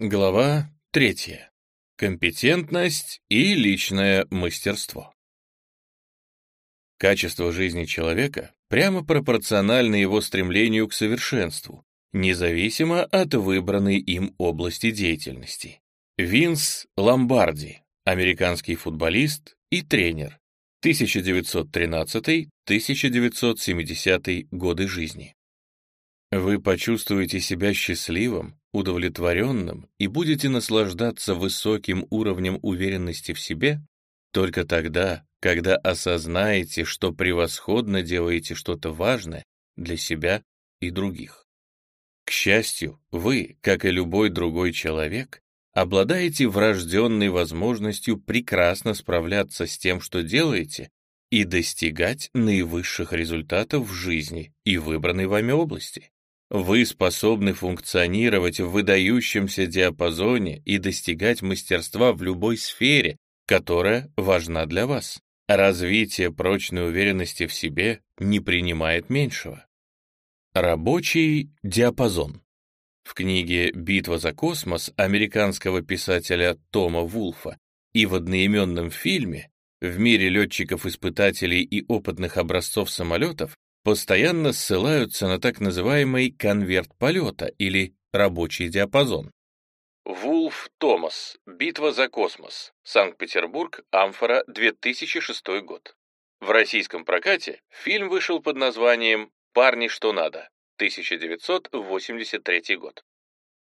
Глава третья. Компетентность и личное мастерство. Качество жизни человека прямо пропорционально его стремлению к совершенству, независимо от выбранной им области деятельности. Винс Ломбарди, американский футболист и тренер, 1913-1970 годы жизни. Вы почувствуете себя счастливым, удовлетворенным и будете наслаждаться высоким уровнем уверенности в себе только тогда, когда осознаете, что превосходно делаете что-то важное для себя и других. К счастью, вы, как и любой другой человек, обладаете врожденной возможностью прекрасно справляться с тем, что делаете, и достигать наивысших результатов в жизни и выбранной вами области. Вы способны функционировать в выдающемся диапазоне и достигать мастерства в любой сфере, которая важна для вас. Развитие прочной уверенности в себе не принимает меньшего. Рабочий диапазон. В книге «Битва за космос» американского писателя Тома Вулфа и в одноименном фильме в мире летчиков-испытателей и опытных образцов самолетов постоянно ссылаются на так называемый конверт полета или рабочий диапазон. Вулф Томас. Битва за космос. Санкт-Петербург. Амфора. 2006 год. В российском прокате фильм вышел под названием «Парни, что надо». 1983 год.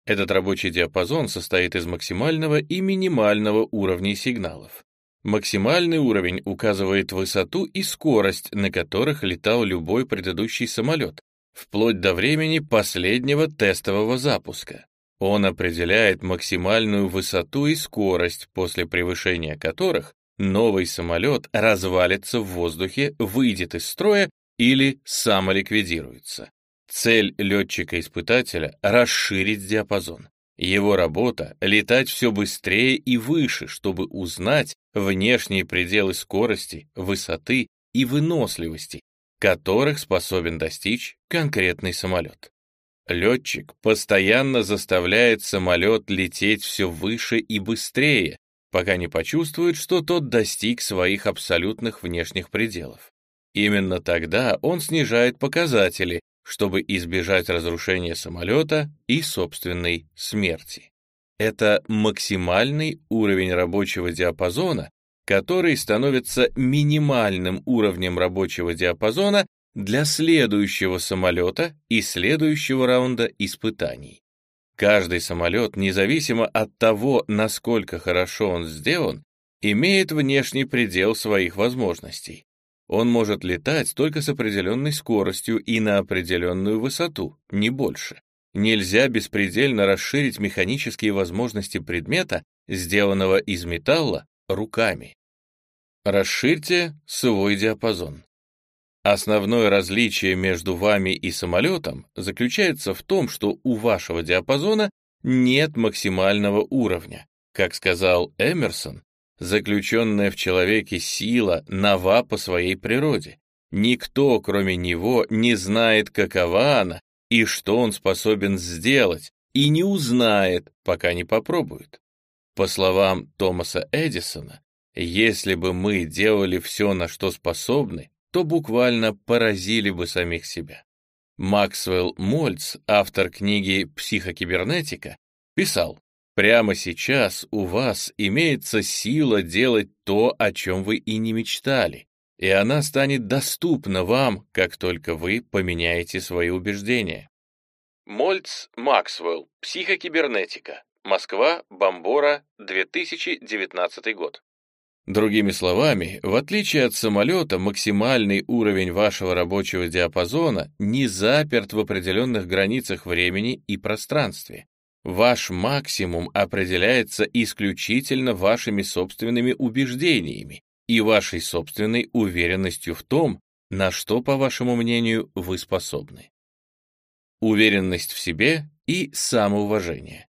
Этот рабочий диапазон состоит из максимального и минимального уровней сигналов. Максимальный уровень указывает высоту и скорость, на которых летал любой предыдущий самолет, вплоть до времени последнего тестового запуска. Он определяет максимальную высоту и скорость, после превышения которых новый самолет развалится в воздухе, выйдет из строя или самоликвидируется. Цель летчика-испытателя — расширить диапазон. Его работа — летать все быстрее и выше, чтобы узнать внешние пределы скорости, высоты и выносливости, которых способен достичь конкретный самолет. Летчик постоянно заставляет самолет лететь все выше и быстрее, пока не почувствует, что тот достиг своих абсолютных внешних пределов. Именно тогда он снижает показатели, чтобы избежать разрушения самолета и собственной смерти. Это максимальный уровень рабочего диапазона, который становится минимальным уровнем рабочего диапазона для следующего самолета и следующего раунда испытаний. Каждый самолет, независимо от того, насколько хорошо он сделан, имеет внешний предел своих возможностей. Он может летать только с определенной скоростью и на определенную высоту, не больше. Нельзя беспредельно расширить механические возможности предмета, сделанного из металла, руками. Расширьте свой диапазон. Основное различие между вами и самолетом заключается в том, что у вашего диапазона нет максимального уровня. Как сказал Эмерсон, Заключенная в человеке сила нова по своей природе. Никто, кроме него, не знает, какова она и что он способен сделать, и не узнает, пока не попробует. По словам Томаса Эдисона, если бы мы делали все, на что способны, то буквально поразили бы самих себя. Максвелл Мольц, автор книги «Психокибернетика», писал, Прямо сейчас у вас имеется сила делать то, о чем вы и не мечтали, и она станет доступна вам, как только вы поменяете свои убеждения. Мольц Максвелл. Психокибернетика. Москва. Бомбора. 2019 год. Другими словами, в отличие от самолета, максимальный уровень вашего рабочего диапазона не заперт в определенных границах времени и пространстве. Ваш максимум определяется исключительно вашими собственными убеждениями и вашей собственной уверенностью в том, на что, по вашему мнению, вы способны. Уверенность в себе и самоуважение.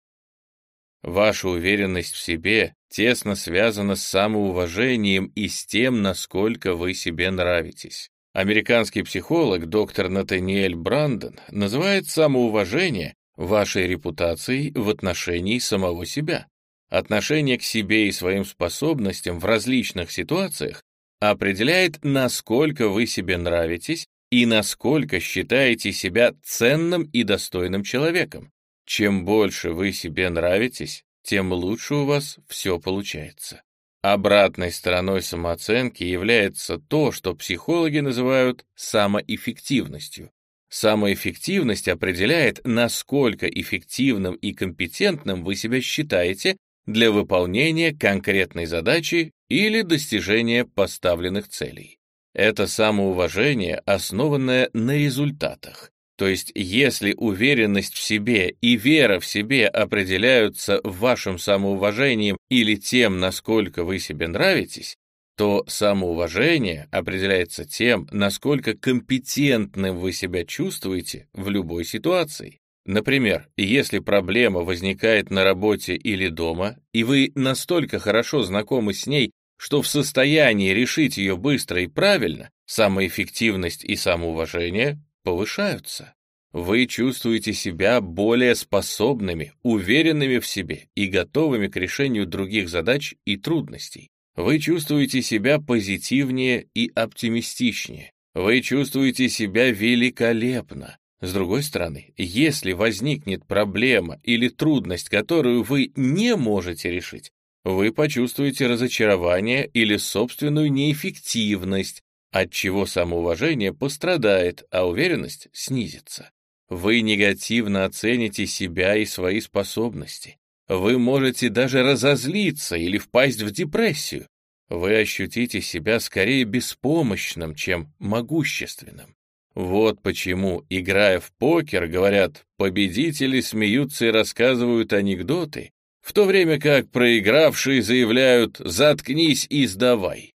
Ваша уверенность в себе тесно связана с самоуважением и с тем, насколько вы себе нравитесь. Американский психолог доктор Натаниэль Брандон называет самоуважение вашей репутацией в отношении самого себя. Отношение к себе и своим способностям в различных ситуациях определяет, насколько вы себе нравитесь и насколько считаете себя ценным и достойным человеком. Чем больше вы себе нравитесь, тем лучше у вас все получается. Обратной стороной самооценки является то, что психологи называют самоэффективностью. Самоэффективность определяет, насколько эффективным и компетентным вы себя считаете для выполнения конкретной задачи или достижения поставленных целей. Это самоуважение, основанное на результатах. То есть, если уверенность в себе и вера в себе определяются вашим самоуважением или тем, насколько вы себе нравитесь, то самоуважение определяется тем, насколько компетентным вы себя чувствуете в любой ситуации. Например, если проблема возникает на работе или дома, и вы настолько хорошо знакомы с ней, что в состоянии решить ее быстро и правильно, самоэффективность и самоуважение повышаются. Вы чувствуете себя более способными, уверенными в себе и готовыми к решению других задач и трудностей. Вы чувствуете себя позитивнее и оптимистичнее. Вы чувствуете себя великолепно. С другой стороны, если возникнет проблема или трудность, которую вы не можете решить, вы почувствуете разочарование или собственную неэффективность, от чего самоуважение пострадает, а уверенность снизится. Вы негативно оцените себя и свои способности. Вы можете даже разозлиться или впасть в депрессию. Вы ощутите себя скорее беспомощным, чем могущественным. Вот почему, играя в покер, говорят, победители смеются и рассказывают анекдоты, в то время как проигравшие заявляют «заткнись и сдавай».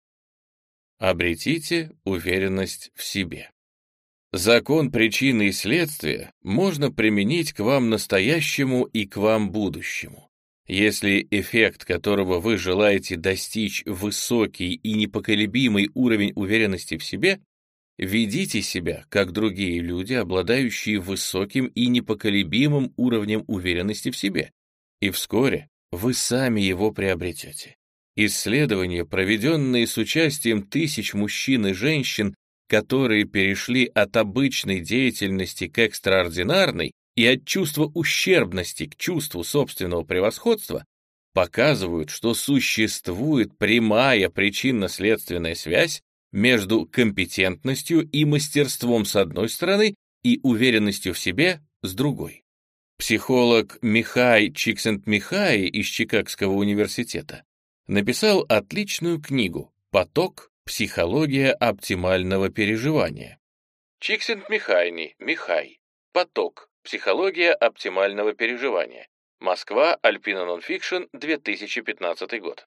Обретите уверенность в себе. Закон причины и следствия можно применить к вам настоящему и к вам будущему. Если эффект, которого вы желаете достичь, высокий и непоколебимый уровень уверенности в себе, ведите себя, как другие люди, обладающие высоким и непоколебимым уровнем уверенности в себе, и вскоре вы сами его приобретете. Исследования, проведенные с участием тысяч мужчин и женщин, которые перешли от обычной деятельности к экстраординарной и от чувства ущербности к чувству собственного превосходства, показывают, что существует прямая причинно-следственная связь между компетентностью и мастерством с одной стороны и уверенностью в себе с другой. Психолог Михай Чиксентмихайи из Чикагского университета написал отличную книгу «Поток. Психология оптимального переживания». Чиксентмихайи, Михай. «Поток. Психология оптимального переживания». Москва, Альпина нон-фикшн, 2015 год.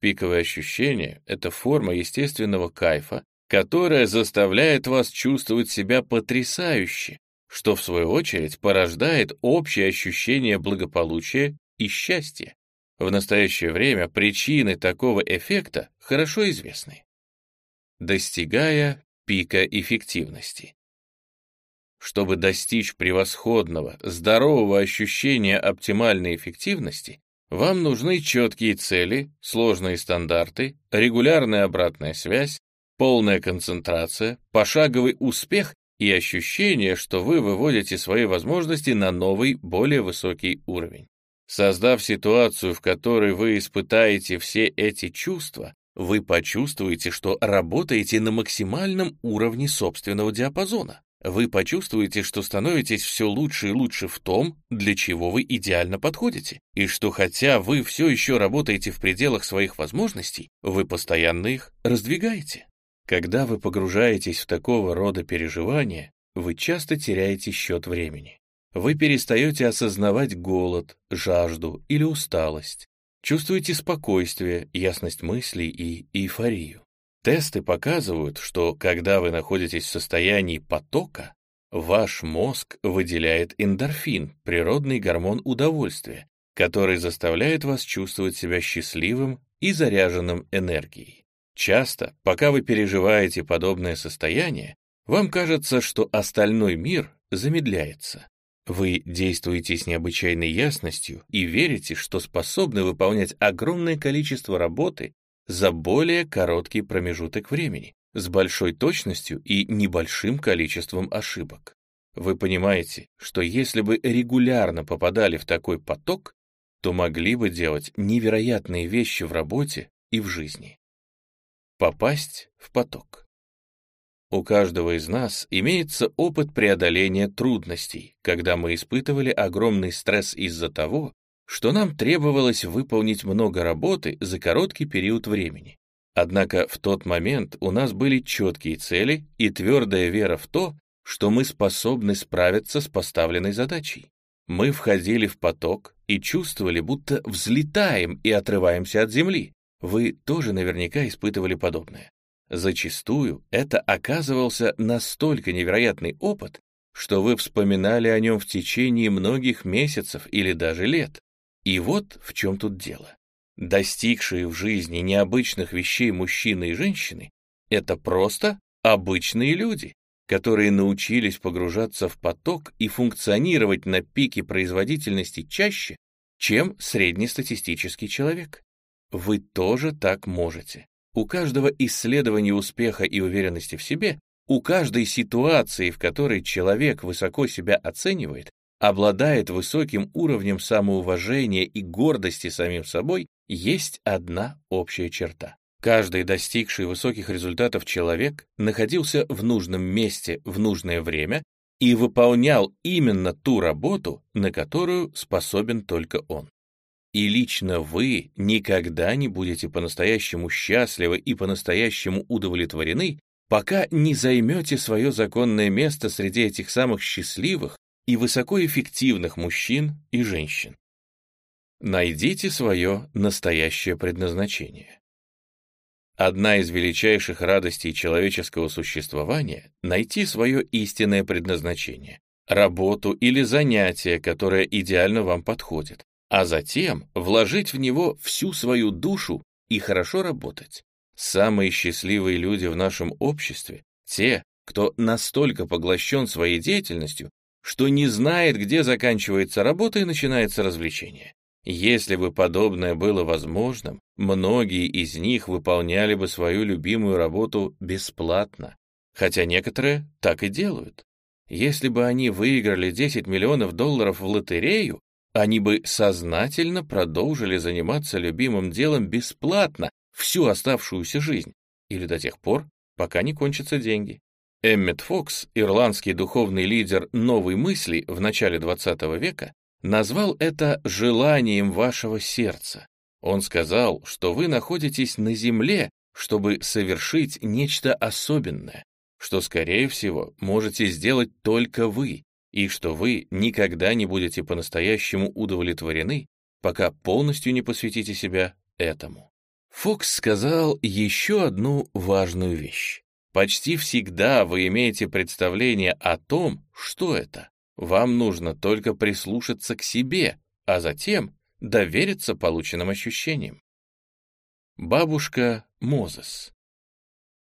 Пиковое ощущение — это форма естественного кайфа, которая заставляет вас чувствовать себя потрясающе, что в свою очередь порождает общее ощущение благополучия и счастья. В настоящее время причины такого эффекта хорошо известны. Достигая пика эффективности. Чтобы достичь превосходного, здорового ощущения оптимальной эффективности, вам нужны четкие цели, сложные стандарты, регулярная обратная связь, полная концентрация, пошаговый успех и ощущение, что вы выводите свои возможности на новый, более высокий уровень. Создав ситуацию, в которой вы испытаете все эти чувства, вы почувствуете, что работаете на максимальном уровне собственного диапазона. Вы почувствуете, что становитесь все лучше и лучше в том, для чего вы идеально подходите, и что хотя вы все еще работаете в пределах своих возможностей, вы постоянно их раздвигаете. Когда вы погружаетесь в такого рода переживания, вы часто теряете счет времени. Вы перестаете осознавать голод, жажду или усталость. Чувствуете спокойствие, ясность мыслей и эйфорию. Тесты показывают, что когда вы находитесь в состоянии потока, ваш мозг выделяет эндорфин, природный гормон удовольствия, который заставляет вас чувствовать себя счастливым и заряженным энергией. Часто, пока вы переживаете подобное состояние, вам кажется, что остальной мир замедляется. Вы действуете с необычайной ясностью и верите, что способны выполнять огромное количество работы за более короткий промежуток времени, с большой точностью и небольшим количеством ошибок. Вы понимаете, что если бы регулярно попадали в такой поток, то могли бы делать невероятные вещи в работе и в жизни. Попасть в поток. У каждого из нас имеется опыт преодоления трудностей, когда мы испытывали огромный стресс из-за того, что нам требовалось выполнить много работы за короткий период времени. Однако в тот момент у нас были четкие цели и твердая вера в то, что мы способны справиться с поставленной задачей. Мы входили в поток и чувствовали, будто взлетаем и отрываемся от земли. Вы тоже наверняка испытывали подобное. Зачастую это оказывался настолько невероятный опыт, что вы вспоминали о нем в течение многих месяцев или даже лет. И вот в чем тут дело. Достигшие в жизни необычных вещей мужчины и женщины — это просто обычные люди, которые научились погружаться в поток и функционировать на пике производительности чаще, чем среднестатистический человек. Вы тоже так можете. У каждого исследования успеха и уверенности в себе, у каждой ситуации, в которой человек высоко себя оценивает, обладает высоким уровнем самоуважения и гордости самим собой, есть одна общая черта. Каждый достигший высоких результатов человек находился в нужном месте в нужное время и выполнял именно ту работу, на которую способен только он. И лично вы никогда не будете по-настоящему счастливы и по-настоящему удовлетворены, пока не займете свое законное место среди этих самых счастливых и высокоэффективных мужчин и женщин. Найдите свое настоящее предназначение. Одна из величайших радостей человеческого существования — найти свое истинное предназначение, работу или занятие, которое идеально вам подходит, а затем вложить в него всю свою душу и хорошо работать. Самые счастливые люди в нашем обществе — те, кто настолько поглощен своей деятельностью, что не знает, где заканчивается работа и начинается развлечение. Если бы подобное было возможным, многие из них выполняли бы свою любимую работу бесплатно, хотя некоторые так и делают. Если бы они выиграли 10 миллионов долларов в лотерею, они бы сознательно продолжили заниматься любимым делом бесплатно всю оставшуюся жизнь или до тех пор, пока не кончатся деньги. Эммет Фокс, ирландский духовный лидер новой мысли в начале XX века, назвал это желанием вашего сердца. Он сказал, что вы находитесь на земле, чтобы совершить нечто особенное, что, скорее всего, можете сделать только вы, и что вы никогда не будете по-настоящему удовлетворены, пока полностью не посвятите себя этому. Фокс сказал еще одну важную вещь. Почти всегда вы имеете представление о том, что это. Вам нужно только прислушаться к себе, а затем довериться полученным ощущениям. Бабушка Мозес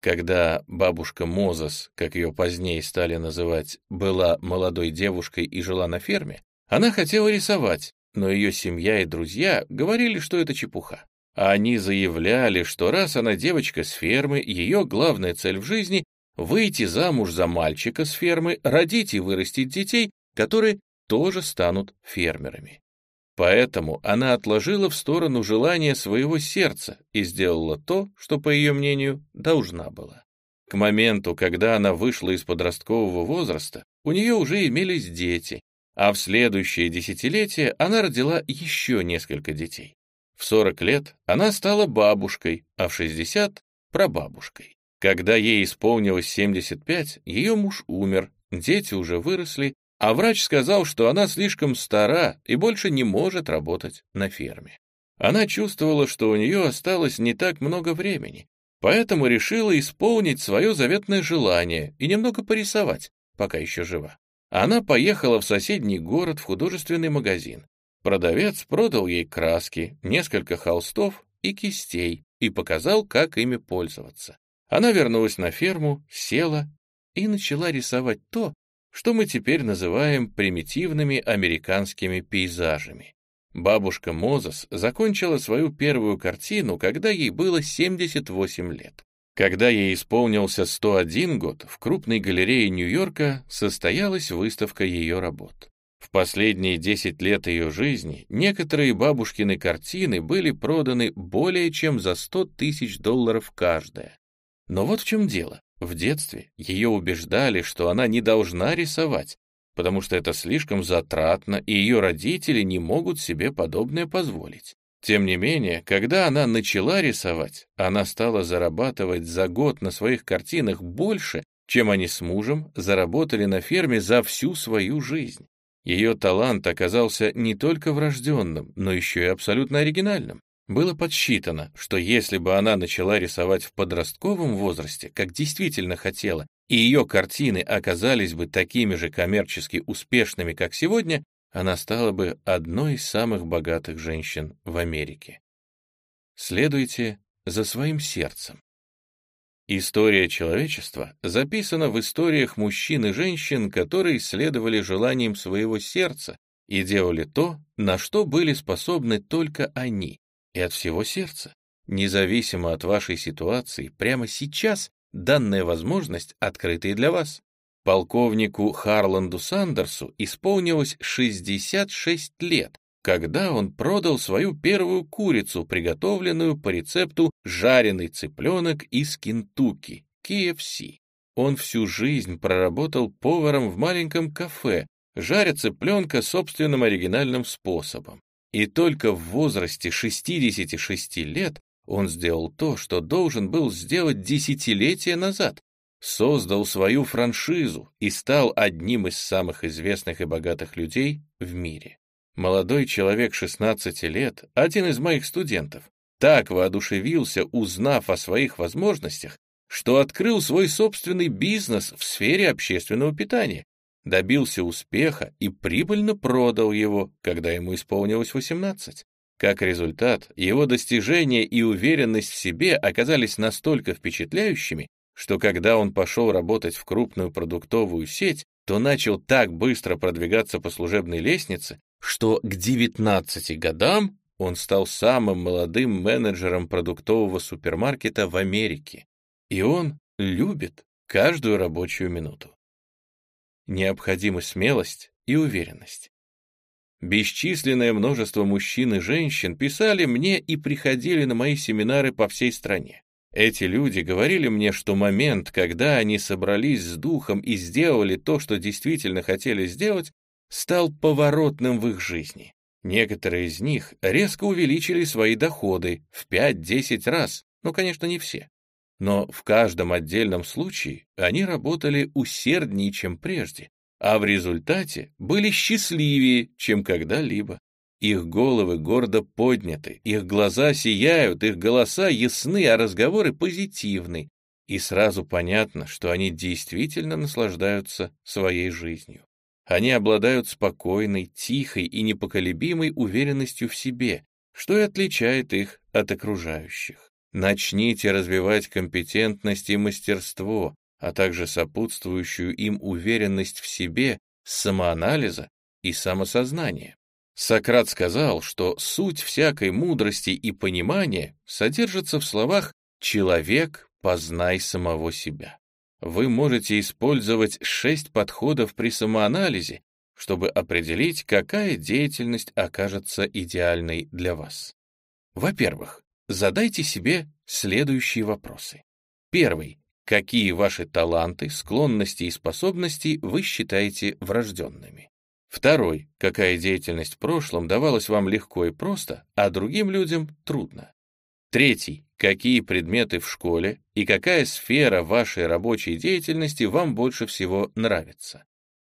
когда бабушка Мозес, как ее позднее стали называть, была молодой девушкой и жила на ферме, она хотела рисовать, но ее семья и друзья говорили, что это чепуха. Они заявляли, что раз она девочка с фермы, ее главная цель в жизни — выйти замуж за мальчика с фермы, родить и вырастить детей, которые тоже станут фермерами. Поэтому она отложила в сторону желание своего сердца и сделала то, что, по ее мнению, должна была. К моменту, когда она вышла из подросткового возраста, у нее уже имелись дети, а в следующее десятилетие она родила еще несколько детей. В 40 лет она стала бабушкой, а в 60 — прабабушкой. Когда ей исполнилось 75, ее муж умер, дети уже выросли, а врач сказал, что она слишком стара и больше не может работать на ферме. Она чувствовала, что у нее осталось не так много времени, поэтому решила исполнить свое заветное желание и немного порисовать, пока еще жива. Она поехала в соседний город в художественный магазин. Продавец продал ей краски, несколько холстов и кистей и показал, как ими пользоваться. Она вернулась на ферму, села и начала рисовать то, что мы теперь называем примитивными американскими пейзажами. Бабушка Мозес закончила свою первую картину, когда ей было 78 лет. Когда ей исполнился 101 год, в крупной галерее Нью-Йорка состоялась выставка ее работ. В последние 10 лет ее жизни некоторые бабушкины картины были проданы более чем за 100 тысяч долларов каждая. Но вот в чем дело. В детстве ее убеждали, что она не должна рисовать, потому что это слишком затратно, и ее родители не могут себе подобное позволить. Тем не менее, когда она начала рисовать, она стала зарабатывать за год на своих картинах больше, чем они с мужем заработали на ферме за всю свою жизнь. Ее талант оказался не только врожденным, но еще и абсолютно оригинальным. Было подсчитано, что если бы она начала рисовать в подростковом возрасте, как действительно хотела, и ее картины оказались бы такими же коммерчески успешными, как сегодня, она стала бы одной из самых богатых женщин в Америке. Следуйте за своим сердцем. История человечества записана в историях мужчин и женщин, которые следовали желаниям своего сердца и делали то, на что были способны только они, и от всего сердца. Независимо от вашей ситуации, прямо сейчас данная возможность открыта и для вас. Полковнику Харланду Сандерсу исполнилось 66 лет, когда он продал свою первую курицу, приготовленную по рецепту жареный цыпленок из Кентукки, KFC. Он всю жизнь проработал поваром в маленьком кафе, жаря цыпленка собственным оригинальным способом. И только в возрасте 66 лет он сделал то, что должен был сделать десятилетия назад создал свою франшизу и стал одним из самых известных и богатых людей в мире. Молодой человек 16 лет, один из моих студентов, так воодушевился, узнав о своих возможностях, что открыл свой собственный бизнес в сфере общественного питания, добился успеха и прибыльно продал его, когда ему исполнилось 18. Как результат, его достижения и уверенность в себе оказались настолько впечатляющими, что когда он пошел работать в крупную продуктовую сеть, то начал так быстро продвигаться по служебной лестнице, что к 19 годам он стал самым молодым менеджером продуктового супермаркета в Америке. И он любит каждую рабочую минуту. Необходима смелость и уверенность. Бесчисленное множество мужчин и женщин писали мне и приходили на мои семинары по всей стране. Эти люди говорили мне, что момент, когда они собрались с духом и сделали то, что действительно хотели сделать, стал поворотным в их жизни. Некоторые из них резко увеличили свои доходы в 5-10 раз, ну, конечно, не все. Но в каждом отдельном случае они работали усерднее, чем прежде, а в результате были счастливее, чем когда-либо. Их головы гордо подняты, их глаза сияют, их голоса ясны, а разговоры позитивны. И сразу понятно, что они действительно наслаждаются своей жизнью. Они обладают спокойной, тихой и непоколебимой уверенностью в себе, что и отличает их от окружающих. Начните развивать компетентность и мастерство, а также сопутствующую им уверенность в себе самоанализа и самосознания. Сократ сказал, что суть всякой мудрости и понимания содержится в словах «человек, познай самого себя». Вы можете использовать шесть подходов при самоанализе, чтобы определить, какая деятельность окажется идеальной для вас. Во-первых, задайте себе следующие вопросы. Первый. Какие ваши таланты, склонности и способности вы считаете врожденными? Второй, какая деятельность в прошлом давалась вам легко и просто, а другим людям трудно. Третий, какие предметы в школе и какая сфера вашей рабочей деятельности вам больше всего нравится.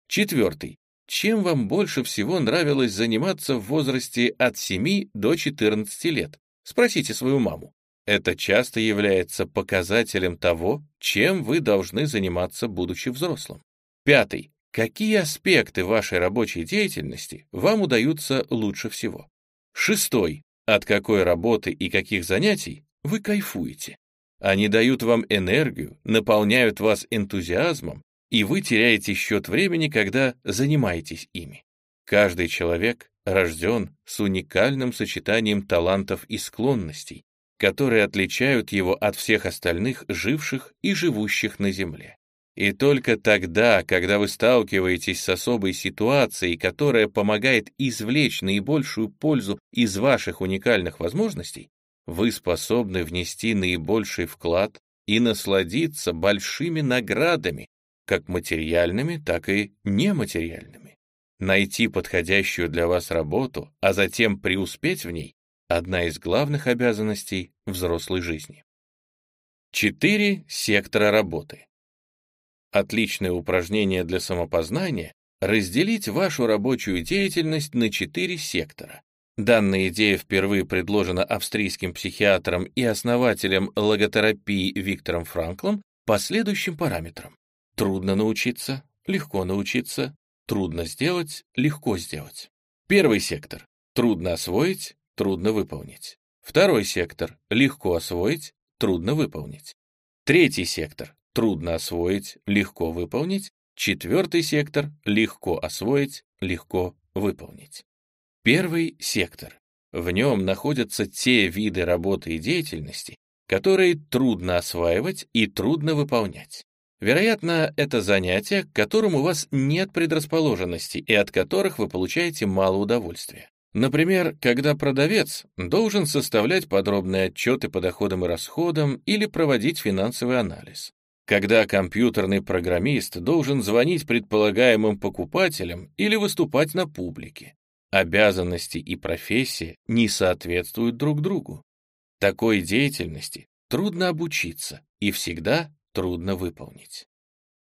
Четвертый, чем вам больше всего нравилось заниматься в возрасте от 7 до 14 лет? Спросите свою маму. Это часто является показателем того, чем вы должны заниматься, будучи взрослым. Пятый. Какие аспекты вашей рабочей деятельности вам удаются лучше всего? Шестой. От какой работы и каких занятий вы кайфуете? Они дают вам энергию, наполняют вас энтузиазмом и вы теряете счет времени, когда занимаетесь ими. Каждый человек рожден с уникальным сочетанием талантов и склонностей, которые отличают его от всех остальных живших и живущих на Земле. И только тогда, когда вы сталкиваетесь с особой ситуацией, которая помогает извлечь наибольшую пользу из ваших уникальных возможностей, вы способны внести наибольший вклад и насладиться большими наградами, как материальными, так и нематериальными. Найти подходящую для вас работу, а затем преуспеть в ней — одна из главных обязанностей взрослой жизни. Четыре сектора работы. Отличное упражнение для самопознания — разделить вашу рабочую деятельность на четыре сектора. Данная идея впервые предложена австрийским психиатром и основателем логотерапии Виктором Франклом по следующим параметрам. Трудно научиться, легко научиться, трудно сделать, легко сделать. Первый сектор. Трудно освоить, трудно выполнить. Второй сектор. Легко освоить, трудно выполнить. Третий сектор. Трудно освоить, легко выполнить. Четвертый сектор. Легко освоить, легко выполнить. Первый сектор. В нем находятся те виды работы и деятельности, которые трудно осваивать и трудно выполнять. Вероятно, это занятия, к которым у вас нет предрасположенности и от которых вы получаете мало удовольствия. Например, когда продавец должен составлять подробные отчеты по доходам и расходам или проводить финансовый анализ. Когда компьютерный программист должен звонить предполагаемым покупателям или выступать на публике. Обязанности и профессия не соответствуют друг другу. Такой деятельности трудно обучиться и всегда трудно выполнить.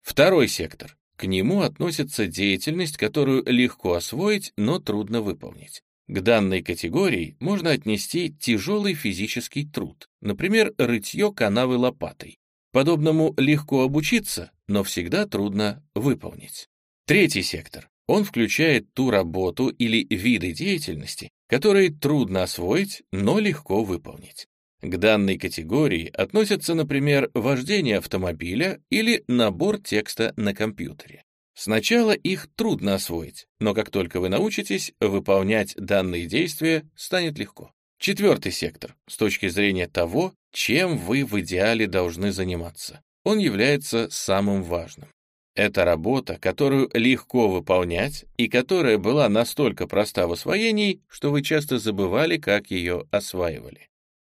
Второй сектор. К нему относится деятельность, которую легко освоить, но трудно выполнить. К данной категории можно отнести тяжелый физический труд, например, рытье канавы лопатой. Подобному легко обучиться, но всегда трудно выполнить. Третий сектор. Он включает ту работу или виды деятельности, которые трудно освоить, но легко выполнить. К данной категории относятся, например, вождение автомобиля или набор текста на компьютере. Сначала их трудно освоить, но как только вы научитесь, выполнять данные действия станет легко. Четвертый сектор, с точки зрения того, чем вы в идеале должны заниматься. Он является самым важным. Это работа, которую легко выполнять и которая была настолько проста в освоении, что вы часто забывали, как ее осваивали.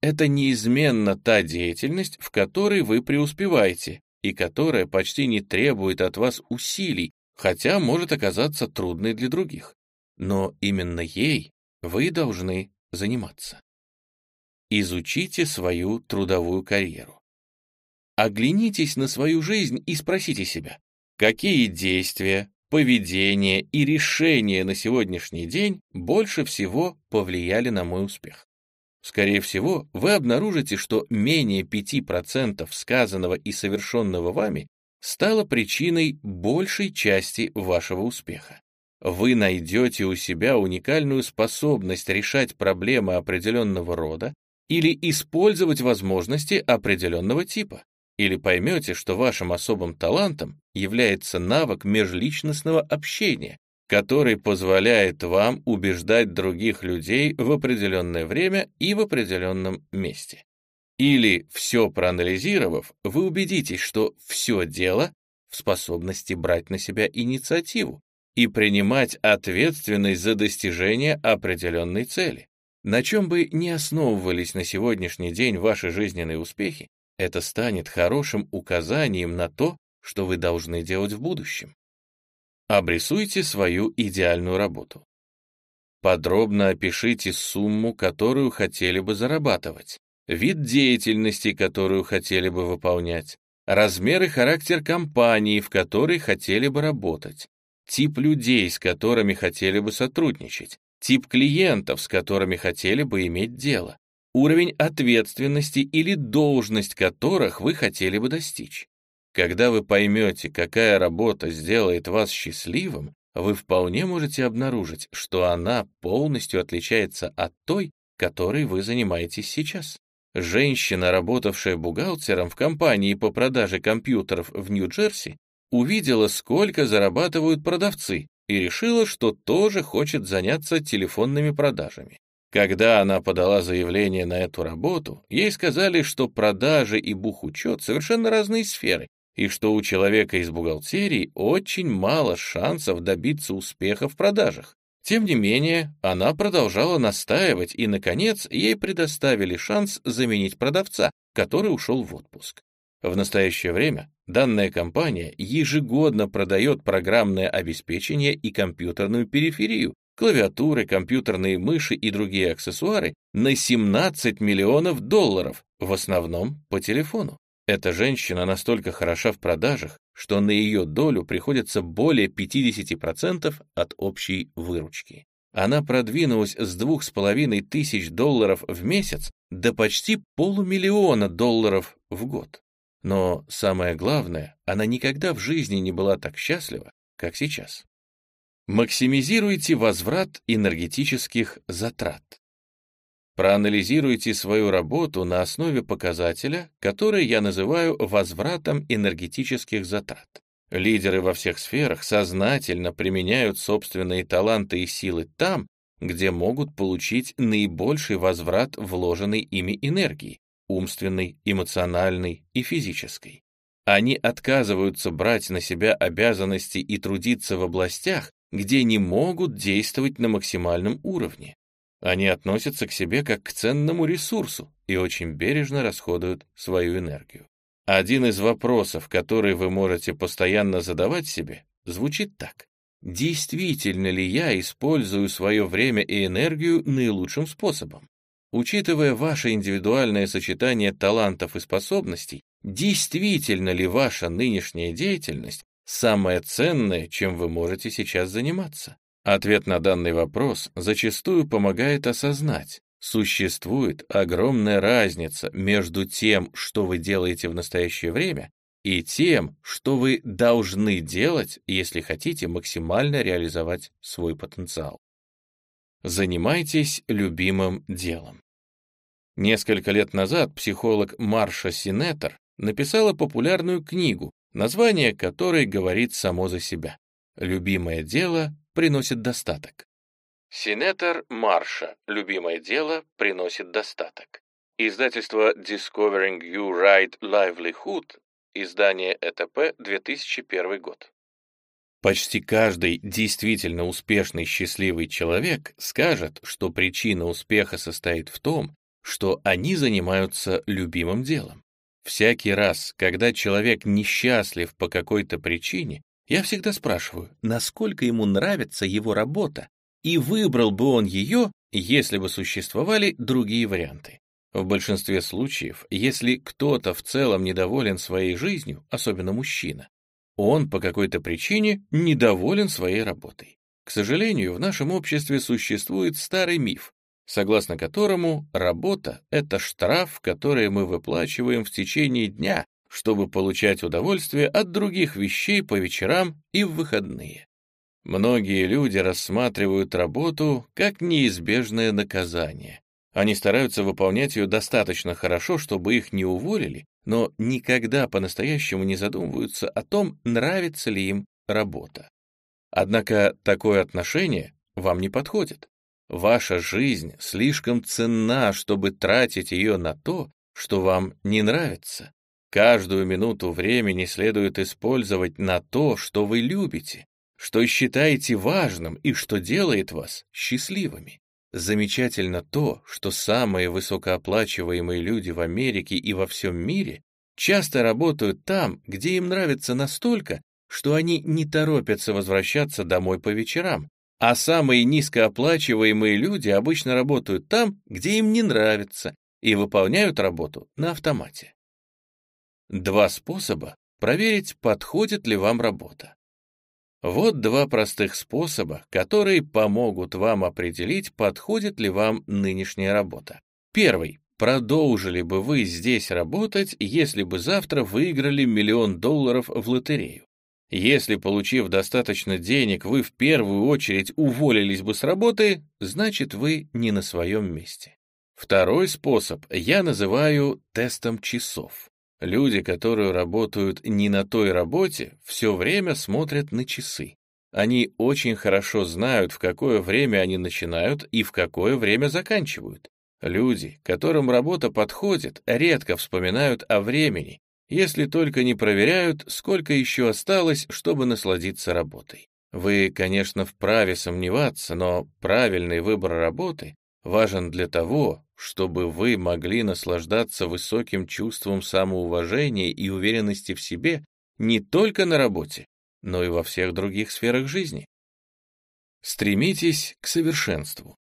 Это неизменно та деятельность, в которой вы преуспеваете и которая почти не требует от вас усилий, хотя может оказаться трудной для других. Но именно ей вы должны заниматься. Изучите свою трудовую карьеру. Оглянитесь на свою жизнь и спросите себя, Какие действия, поведение и решения на сегодняшний день больше всего повлияли на мой успех? Скорее всего, вы обнаружите, что менее 5% сказанного и совершенного вами стало причиной большей части вашего успеха. Вы найдете у себя уникальную способность решать проблемы определенного рода или использовать возможности определенного типа или поймете, что вашим особым талантом является навык межличностного общения, который позволяет вам убеждать других людей в определенное время и в определенном месте. Или, все проанализировав, вы убедитесь, что все дело в способности брать на себя инициативу и принимать ответственность за достижение определенной цели. На чем бы ни основывались на сегодняшний день ваши жизненные успехи, это станет хорошим указанием на то, что вы должны делать в будущем. Обрисуйте свою идеальную работу. Подробно опишите сумму, которую хотели бы зарабатывать, вид деятельности, которую хотели бы выполнять, размер и характер компании, в которой хотели бы работать, тип людей, с которыми хотели бы сотрудничать, тип клиентов, с которыми хотели бы иметь дело, уровень ответственности или должность которых вы хотели бы достичь. Когда вы поймете, какая работа сделает вас счастливым, вы вполне можете обнаружить, что она полностью отличается от той, которой вы занимаетесь сейчас. Женщина, работавшая бухгалтером в компании по продаже компьютеров в Нью-Джерси, увидела, сколько зарабатывают продавцы, и решила, что тоже хочет заняться телефонными продажами. Когда она подала заявление на эту работу, ей сказали, что продажи и бухучет совершенно разные сферы, и что у человека из бухгалтерии очень мало шансов добиться успеха в продажах. Тем не менее, она продолжала настаивать, и, наконец, ей предоставили шанс заменить продавца, который ушел в отпуск. В настоящее время данная компания ежегодно продает программное обеспечение и компьютерную периферию, клавиатуры, компьютерные мыши и другие аксессуары на 17 миллионов долларов, в основном по телефону. Эта женщина настолько хороша в продажах, что на ее долю приходится более 50% от общей выручки. Она продвинулась с двух с половиной тысяч долларов в месяц до почти полумиллиона долларов в год. Но самое главное, она никогда в жизни не была так счастлива, как сейчас. Максимизируйте возврат энергетических затрат. Проанализируйте свою работу на основе показателя, который я называю возвратом энергетических затрат. Лидеры во всех сферах сознательно применяют собственные таланты и силы там, где могут получить наибольший возврат вложенной ими энергии, умственной, эмоциональной и физической. Они отказываются брать на себя обязанности и трудиться в областях, где не могут действовать на максимальном уровне. Они относятся к себе как к ценному ресурсу и очень бережно расходуют свою энергию. Один из вопросов, который вы можете постоянно задавать себе, звучит так. Действительно ли я использую свое время и энергию наилучшим способом? Учитывая ваше индивидуальное сочетание талантов и способностей, действительно ли ваша нынешняя деятельность самое ценное, чем вы можете сейчас заниматься? Ответ на данный вопрос зачастую помогает осознать, существует огромная разница между тем, что вы делаете в настоящее время, и тем, что вы должны делать, если хотите максимально реализовать свой потенциал. Занимайтесь любимым делом. Несколько лет назад психолог Марша Синетер написала популярную книгу, название которой говорит само за себя. «Любимое дело приносит достаток». Синетер Марша «Любимое дело приносит достаток». Издательство Discovering You Right Livelihood, издание ЭТП, 2001 год. Почти каждый действительно успешный счастливый человек скажет, что причина успеха состоит в том, что они занимаются любимым делом. Всякий раз, когда человек несчастлив по какой-то причине, я всегда спрашиваю, насколько ему нравится его работа, и выбрал бы он ее, если бы существовали другие варианты. В большинстве случаев, если кто-то в целом недоволен своей жизнью, особенно мужчина, он по какой-то причине недоволен своей работой. К сожалению, в нашем обществе существует старый миф, согласно которому работа — это штраф, который мы выплачиваем в течение дня, чтобы получать удовольствие от других вещей по вечерам и в выходные. Многие люди рассматривают работу как неизбежное наказание. Они стараются выполнять ее достаточно хорошо, чтобы их не уволили, но никогда по-настоящему не задумываются о том, нравится ли им работа. Однако такое отношение вам не подходит. Ваша жизнь слишком ценна, чтобы тратить ее на то, что вам не нравится. Каждую минуту времени следует использовать на то, что вы любите, что считаете важным и что делает вас счастливыми. Замечательно то, что самые высокооплачиваемые люди в Америке и во всем мире часто работают там, где им нравится настолько, что они не торопятся возвращаться домой по вечерам, а самые низкооплачиваемые люди обычно работают там, где им не нравится, и выполняют работу на автомате. Два способа проверить, подходит ли вам работа. Вот два простых способа, которые помогут вам определить, подходит ли вам нынешняя работа. Первый. Продолжили бы вы здесь работать, если бы завтра выиграли миллион долларов в лотерею? Если, получив достаточно денег, вы в первую очередь уволились бы с работы, значит, вы не на своем месте. Второй способ я называю тестом часов. Люди, которые работают не на той работе, все время смотрят на часы. Они очень хорошо знают, в какое время они начинают и в какое время заканчивают. Люди, которым работа подходит, редко вспоминают о времени, если только не проверяют, сколько еще осталось, чтобы насладиться работой. Вы, конечно, вправе сомневаться, но правильный выбор работы важен для того, чтобы вы могли наслаждаться высоким чувством самоуважения и уверенности в себе не только на работе, но и во всех других сферах жизни. Стремитесь к совершенству.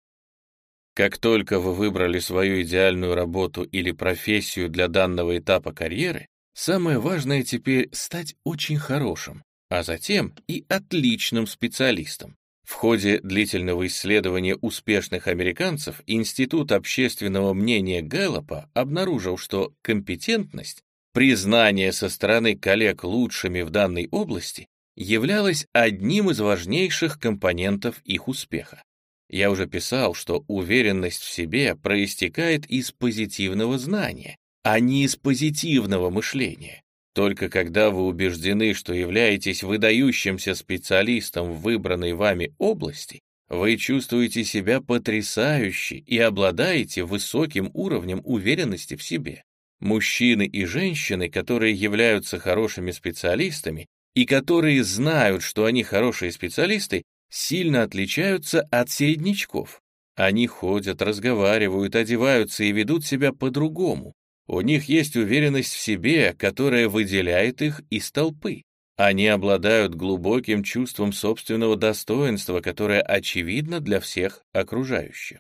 Как только вы выбрали свою идеальную работу или профессию для данного этапа карьеры, самое важное теперь стать очень хорошим, а затем и отличным специалистом. В ходе длительного исследования успешных американцев Институт общественного мнения Гэллопа обнаружил, что компетентность, признание со стороны коллег лучшими в данной области, являлось одним из важнейших компонентов их успеха. Я уже писал, что уверенность в себе проистекает из позитивного знания, а не из позитивного мышления. Только когда вы убеждены, что являетесь выдающимся специалистом в выбранной вами области, вы чувствуете себя потрясающе и обладаете высоким уровнем уверенности в себе. Мужчины и женщины, которые являются хорошими специалистами и которые знают, что они хорошие специалисты, сильно отличаются от середнячков. Они ходят, разговаривают, одеваются и ведут себя по-другому, у них есть уверенность в себе, которая выделяет их из толпы. Они обладают глубоким чувством собственного достоинства, которое очевидно для всех окружающих.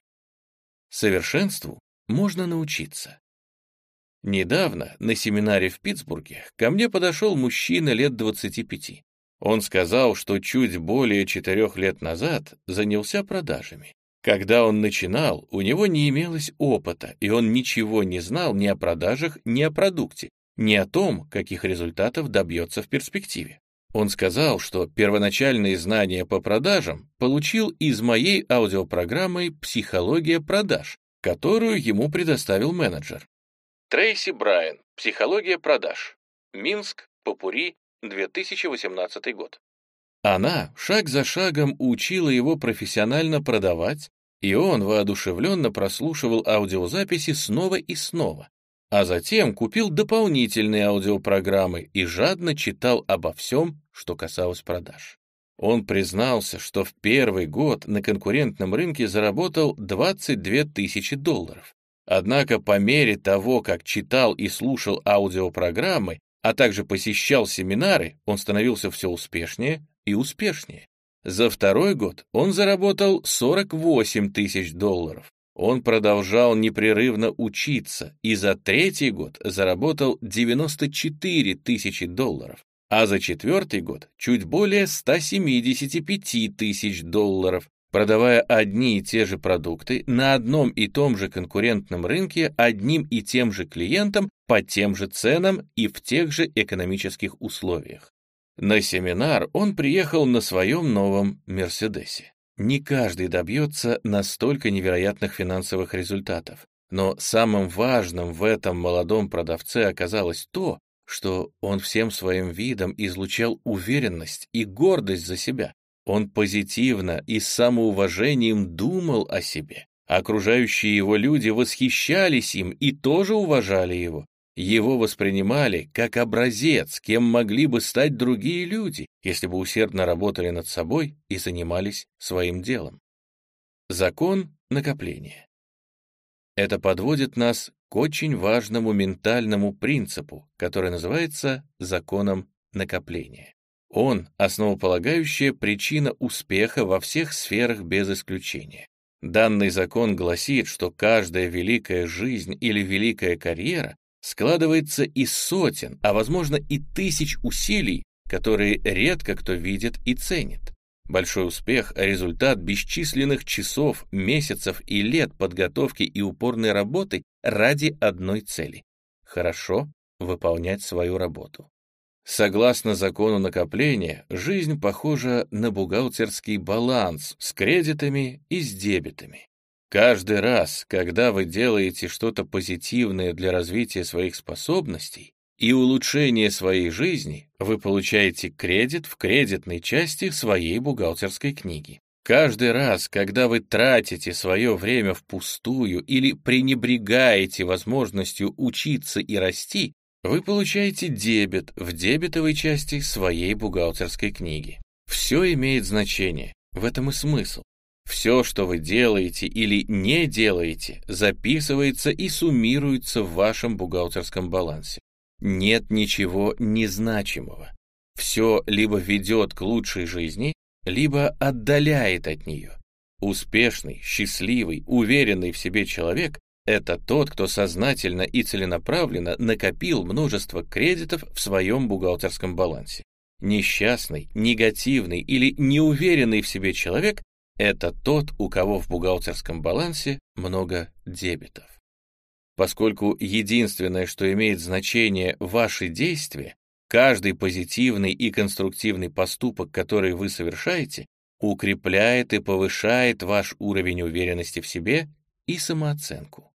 Совершенству можно научиться. Недавно на семинаре в Питтсбурге ко мне подошел мужчина лет 25. Он сказал, что чуть более четырех лет назад занялся продажами. Когда он начинал, у него не имелось опыта, и он ничего не знал ни о продажах, ни о продукте, ни о том, каких результатов добьется в перспективе. Он сказал, что первоначальные знания по продажам получил из моей аудиопрограммы «Психология продаж», которую ему предоставил менеджер. Трейси Брайан. «Психология продаж». Минск, Попури, 2018 год. Она шаг за шагом учила его профессионально продавать, и он воодушевленно прослушивал аудиозаписи снова и снова, а затем купил дополнительные аудиопрограммы и жадно читал обо всем, что касалось продаж. Он признался, что в первый год на конкурентном рынке заработал 22 тысячи долларов. Однако по мере того, как читал и слушал аудиопрограммы, а также посещал семинары, он становился все успешнее и успешнее. За второй год он заработал 48 тысяч долларов. Он продолжал непрерывно учиться и за третий год заработал 94 тысячи долларов, а за четвертый год чуть более 175 тысяч долларов, продавая одни и те же продукты на одном и том же конкурентном рынке одним и тем же клиентам по тем же ценам и в тех же экономических условиях. На семинар он приехал на своем новом «Мерседесе». Не каждый добьется настолько невероятных финансовых результатов, но самым важным в этом молодом продавце оказалось то, что он всем своим видом излучал уверенность и гордость за себя. Он позитивно и с самоуважением думал о себе. Окружающие его люди восхищались им и тоже уважали его. Его воспринимали как образец, кем могли бы стать другие люди, если бы усердно работали над собой и занимались своим делом. Закон накопления. Это подводит нас к очень важному ментальному принципу, который называется законом накопления. Он — основополагающая причина успеха во всех сферах без исключения. Данный закон гласит, что каждая великая жизнь или великая карьера складывается из сотен, а возможно и тысяч усилий, которые редко кто видит и ценит. Большой успех — результат бесчисленных часов, месяцев и лет подготовки и упорной работы ради одной цели — хорошо выполнять свою работу. Согласно закону накопления, жизнь похожа на бухгалтерский баланс с кредитами и с дебетами. Каждый раз, когда вы делаете что-то позитивное для развития своих способностей, и улучшения своей жизни вы получаете кредит в кредитной части своей бухгалтерской книги. Каждый раз, когда вы тратите свое время впустую или пренебрегаете возможностью учиться и расти, вы получаете дебет в дебетовой части своей бухгалтерской книги. Все имеет значение, в этом и смысл. Все, что вы делаете или не делаете, записывается и суммируется в вашем бухгалтерском балансе. Нет ничего незначимого. Все либо ведет к лучшей жизни, либо отдаляет от нее. Успешный, счастливый, уверенный в себе человек — это тот, кто сознательно и целенаправленно накопил множество кредитов в своем бухгалтерском балансе. Несчастный, негативный или неуверенный в себе человек — это тот, у кого в бухгалтерском балансе много дебетов. Поскольку единственное, что имеет значение ваши действия, Каждый позитивный и конструктивный поступок, который вы совершаете, укрепляет и повышает ваш уровень уверенности в себе и самооценку.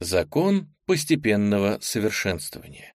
Закон постепенного совершенствования.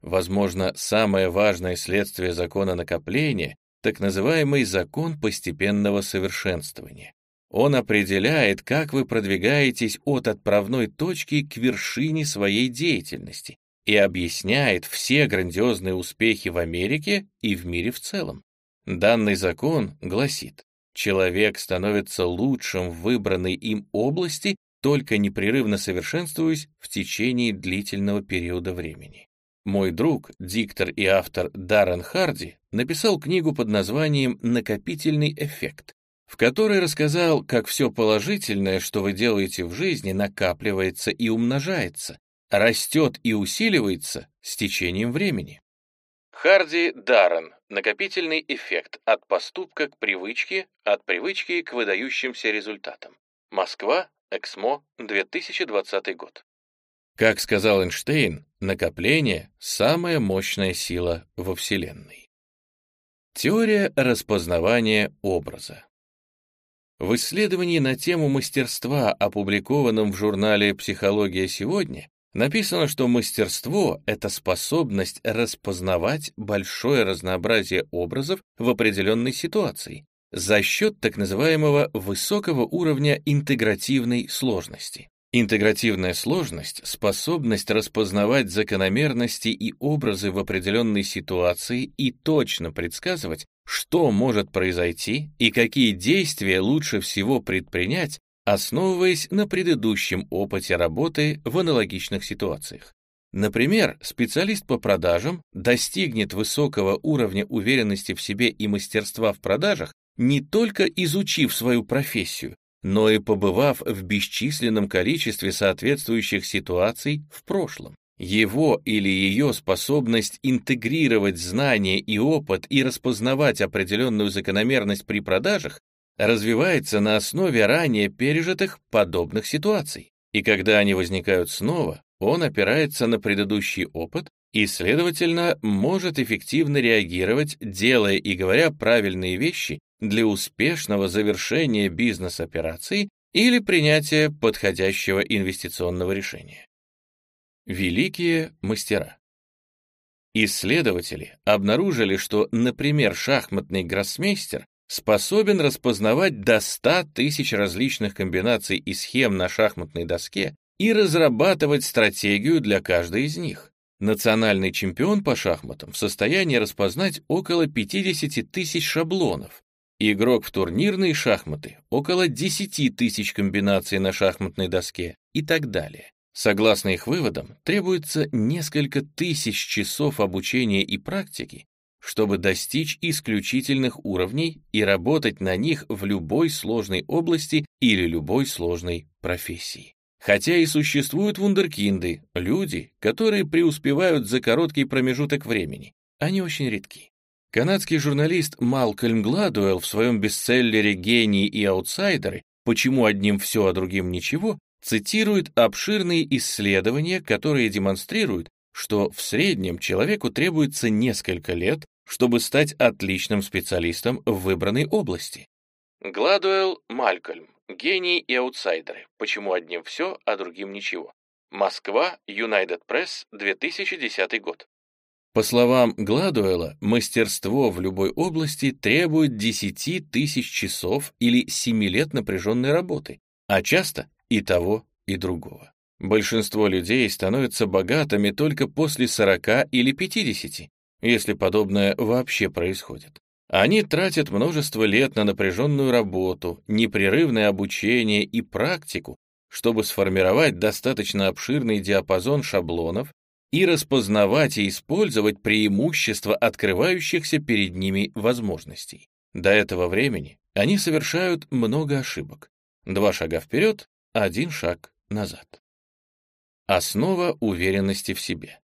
Возможно, самое важное следствие закона накопления — так называемый закон постепенного совершенствования. Он определяет, как вы продвигаетесь от отправной точки к вершине своей деятельности, и объясняет все грандиозные успехи в Америке и в мире в целом. Данный закон гласит, человек становится лучшим в выбранной им области, только непрерывно совершенствуясь в течение длительного периода времени. Мой друг, диктор и автор Даррен Харди написал книгу под названием «Накопительный эффект», в которой рассказал, как все положительное, что вы делаете в жизни, накапливается и умножается, растет и усиливается с течением времени. Харди Даррен. Накопительный эффект от поступка к привычке, от привычки к выдающимся результатам. Москва, Эксмо, 2020 год. Как сказал Эйнштейн, накопление — самая мощная сила во Вселенной. Теория распознавания образа. В исследовании на тему мастерства, опубликованном в журнале «Психология сегодня», Написано, что мастерство — это способность распознавать большое разнообразие образов в определенной ситуации за счет так называемого высокого уровня интегративной сложности. Интегративная сложность — способность распознавать закономерности и образы в определенной ситуации и точно предсказывать, что может произойти и какие действия лучше всего предпринять основываясь на предыдущем опыте работы в аналогичных ситуациях. Например, специалист по продажам достигнет высокого уровня уверенности в себе и мастерства в продажах, не только изучив свою профессию, но и побывав в бесчисленном количестве соответствующих ситуаций в прошлом. Его или ее способность интегрировать знания и опыт и распознавать определенную закономерность при продажах развивается на основе ранее пережитых подобных ситуаций. И когда они возникают снова, он опирается на предыдущий опыт и, следовательно, может эффективно реагировать, делая и говоря правильные вещи для успешного завершения бизнес-операции или принятия подходящего инвестиционного решения. Великие мастера Исследователи обнаружили, что, например, шахматный гроссмейстер способен распознавать до 100 тысяч различных комбинаций и схем на шахматной доске и разрабатывать стратегию для каждой из них. Национальный чемпион по шахматам в состоянии распознать около 50 тысяч шаблонов, игрок в турнирные шахматы — около 10 тысяч комбинаций на шахматной доске и так далее. Согласно их выводам, требуется несколько тысяч часов обучения и практики, чтобы достичь исключительных уровней и работать на них в любой сложной области или любой сложной профессии. Хотя и существуют вундеркинды, люди, которые преуспевают за короткий промежуток времени. Они очень редки. Канадский журналист Малкольм Гладуэлл в своем бестселлере «Гении и аутсайдеры. Почему одним все, а другим ничего» цитирует обширные исследования, которые демонстрируют, что в среднем человеку требуется несколько лет, чтобы стать отличным специалистом в выбранной области. Гладуэлл Малькольм. Гений и аутсайдеры. Почему одним все, а другим ничего. Москва, United Press, 2010 год. По словам Гладуэлла, мастерство в любой области требует 10 тысяч часов или 7 лет напряженной работы, а часто и того, и другого. Большинство людей становятся богатыми только после 40 или 50, если подобное вообще происходит. Они тратят множество лет на напряженную работу, непрерывное обучение и практику, чтобы сформировать достаточно обширный диапазон шаблонов и распознавать и использовать преимущества открывающихся перед ними возможностей. До этого времени они совершают много ошибок. Два шага вперед, один шаг назад. Основа уверенности в себе.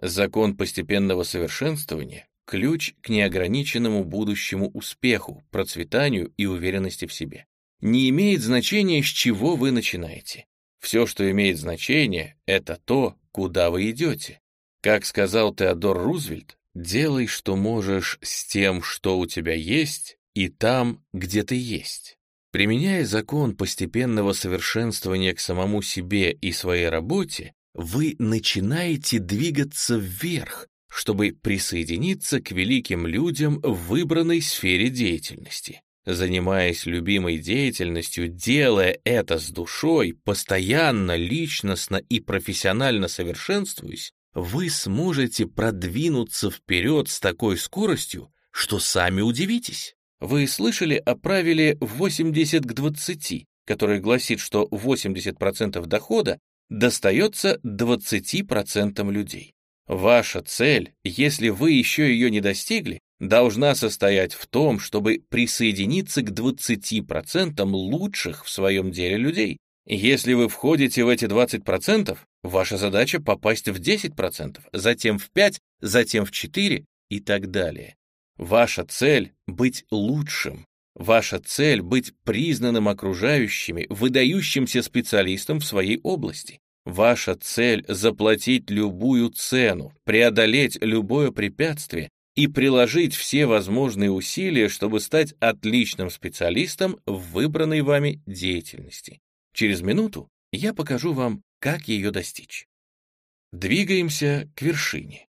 Закон постепенного совершенствования — ключ к неограниченному будущему успеху, процветанию и уверенности в себе. Не имеет значения, с чего вы начинаете. Все, что имеет значение, это то, куда вы идете. Как сказал Теодор Рузвельт, делай, что можешь с тем, что у тебя есть, и там, где ты есть. Применяя закон постепенного совершенствования к самому себе и своей работе, вы начинаете двигаться вверх, чтобы присоединиться к великим людям в выбранной сфере деятельности. Занимаясь любимой деятельностью, делая это с душой, постоянно, личностно и профессионально совершенствуясь, вы сможете продвинуться вперед с такой скоростью, что сами удивитесь. Вы слышали о правиле 80 к 20, которое гласит, что 80% дохода достается 20% людей. Ваша цель, если вы еще ее не достигли, должна состоять в том, чтобы присоединиться к 20% лучших в своем деле людей. Если вы входите в эти 20%, ваша задача попасть в 10%, затем в 5%, затем в 4% и так далее. Ваша цель — быть лучшим. Ваша цель — быть признанным окружающими, выдающимся специалистом в своей области. Ваша цель — заплатить любую цену, преодолеть любое препятствие и приложить все возможные усилия, чтобы стать отличным специалистом в выбранной вами деятельности. Через минуту я покажу вам, как ее достичь. Двигаемся к вершине.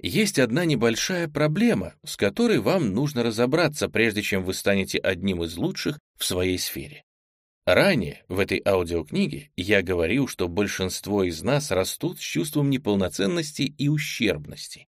Есть одна небольшая проблема, с которой вам нужно разобраться, прежде чем вы станете одним из лучших в своей сфере. Ранее в этой аудиокниге я говорил, что большинство из нас растут с чувством неполноценности и ущербности.